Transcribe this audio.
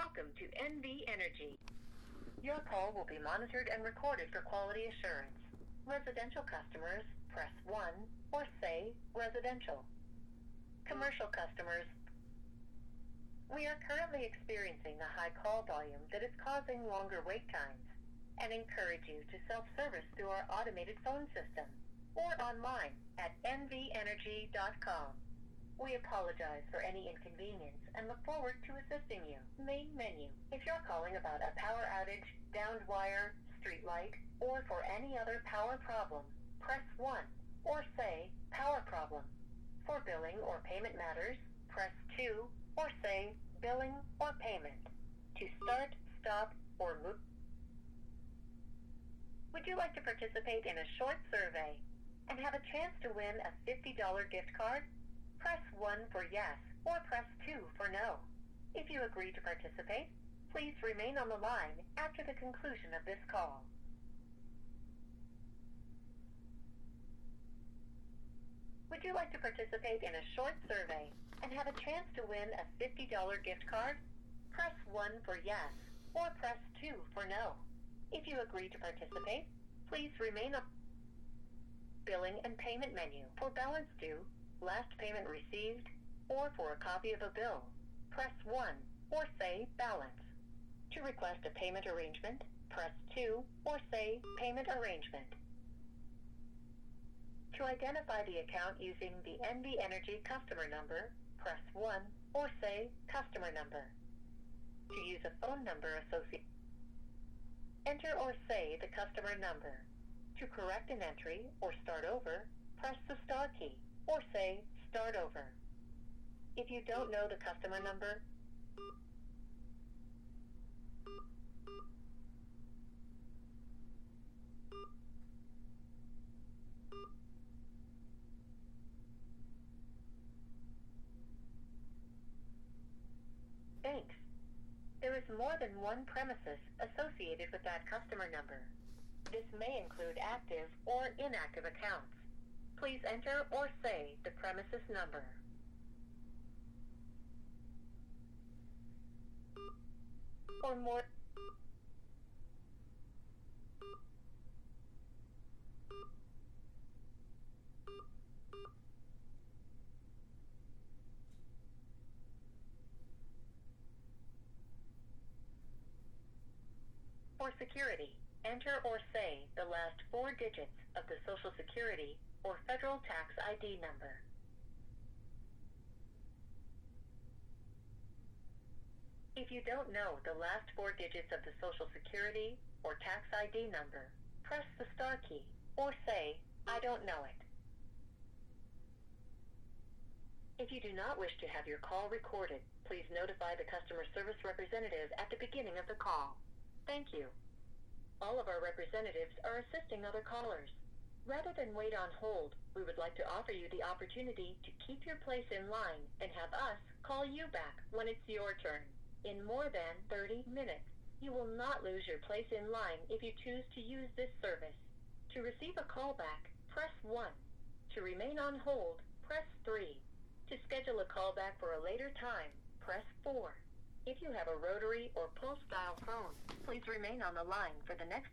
Welcome to NV Energy. Your call will be monitored and recorded for quality assurance. Residential customers, press 1 or say residential. Commercial customers, we are currently experiencing a high call volume that is causing longer wait times and encourage you to self-service through our automated phone system or online at nvenergy.com. We apologize for any inconvenience and look forward to assisting you. Main menu. If you're calling about a power outage, downed wire, street light, or for any other power problem, press 1 or say power problem. For billing or payment matters, press 2 or say billing or payment. To start, stop, or move. Would you like to participate in a short survey and have a chance to win a $50 gift card? Press 1 for yes or press 2 for no. If you agree to participate, please remain on the line after the conclusion of this call. Would you like to participate in a short survey and have a chance to win a $50 gift card? Press 1 for yes or press 2 for no. If you agree to participate, please remain on billing and payment menu for balance due last payment received, or for a copy of a bill, press 1 or say balance. To request a payment arrangement, press 2 or say payment arrangement. To identify the account using the NV Energy customer number, press 1 or say customer number. To use a phone number associated, enter or say the customer number. To correct an entry or start over, press the star key or say start over. If you don't know the customer number, Thanks. There is more than one premises associated with that customer number. This may include active or inactive accounts. Please enter or say the premises number. For more For security, enter or say the last four digits of the Social Security or federal tax ID number. If you don't know the last four digits of the Social Security or tax ID number, press the star key or say, I don't know it. If you do not wish to have your call recorded, please notify the customer service representative at the beginning of the call. Thank you. All of our representatives are assisting other callers. Rather than wait on hold, we would like to offer you the opportunity to keep your place in line and have us call you back when it's your turn. In more than 30 minutes, you will not lose your place in line if you choose to use this service. To receive a callback, press 1. To remain on hold, press 3. To schedule a callback for a later time, press 4. If you have a rotary or pulse dial phone, please remain on the line for the next.